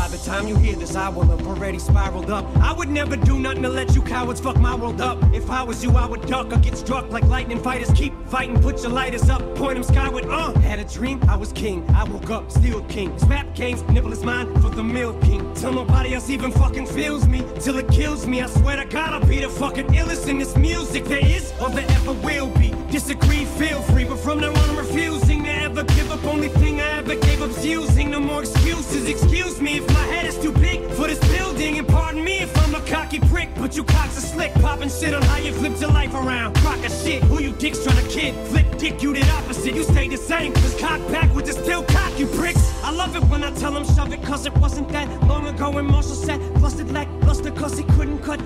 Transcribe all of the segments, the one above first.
By the time you hear this, I will have already spiraled up. I would never do nothing to let you cowards fuck my world up. If I was you, I would duck or get struck like lightning fighters. Keep fighting, put your lighters up, point them skyward. Uh, had a dream, I was king. I woke up, still king. Snap games, nibble is mine for the mill king. Till nobody else even fucking feels me, till it kills me. I swear to God, I'll be the fucking illest in this music there is or there ever will be. Disagree, feel free, but from now on, I'm refusing to ever give up. Only thing I ever gave up's using. Cocky prick. But you cocks are slick, popping shit on how you flipped your life around. Crock of shit, who you dicks trying to kid? Flip dick, you did opposite. You stay the same. Cause cock backwards is still cock, you pricks. I love it when I tell them shove it, cause it wasn't that long ago when Marshall said, busted lack, luster, cause he couldn't cut.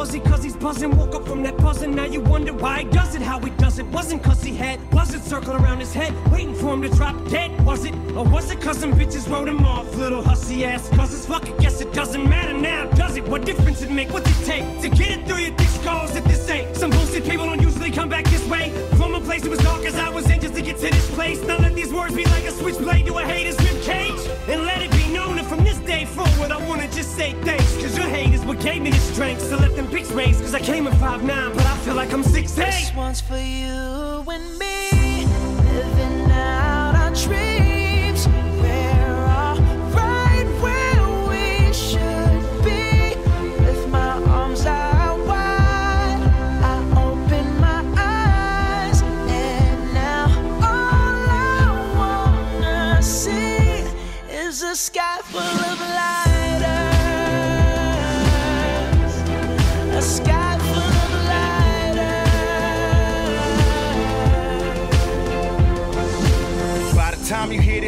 Fuzzy, cause he's buzzing. Woke up from that buzzing, now you wonder why he does it, how he does it. Wasn't cause he had, it circling around his head, waiting for him to drop dead? Was it, or was it cause some bitches wrote him off, little hussy ass? Cause it's fucking guess it doesn't matter now, does it? What difference it make? What's it take to get it through your thick skulls if this ain't? Some bullshit people don't usually come back this way. From a place that was dark as I was in just to get to this place. Now let these words be like a switchblade to a hater's rib cage. And let it be known that from this day forward, I wanna just say thanks. Cause your hate is what gave me the strength to let pics. Cause I came at 5'9, but I feel like I'm 6'8. This one's for you and me, living out our dreams.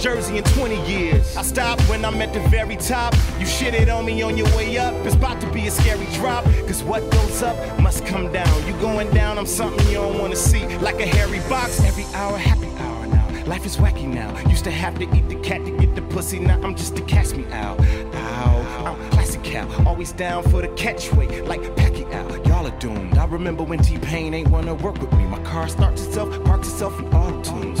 Jersey in 20 years. I stopped when I'm at the very top. You shit it on me on your way up. It's about to be a scary drop. Cause what goes up must come down. You going down, I'm something you don't wanna see. Like a hairy box, every hour, happy hour now. Life is wacky now. Used to have to eat the cat to get the pussy. Now I'm just a cast me out. Ow. I'm classic cow. Always down for the catchweight. Like Pacquiao. Y'all are doomed. I remember when T-Pain ain't wanna work with me. My car starts itself, parks itself in auto tunes.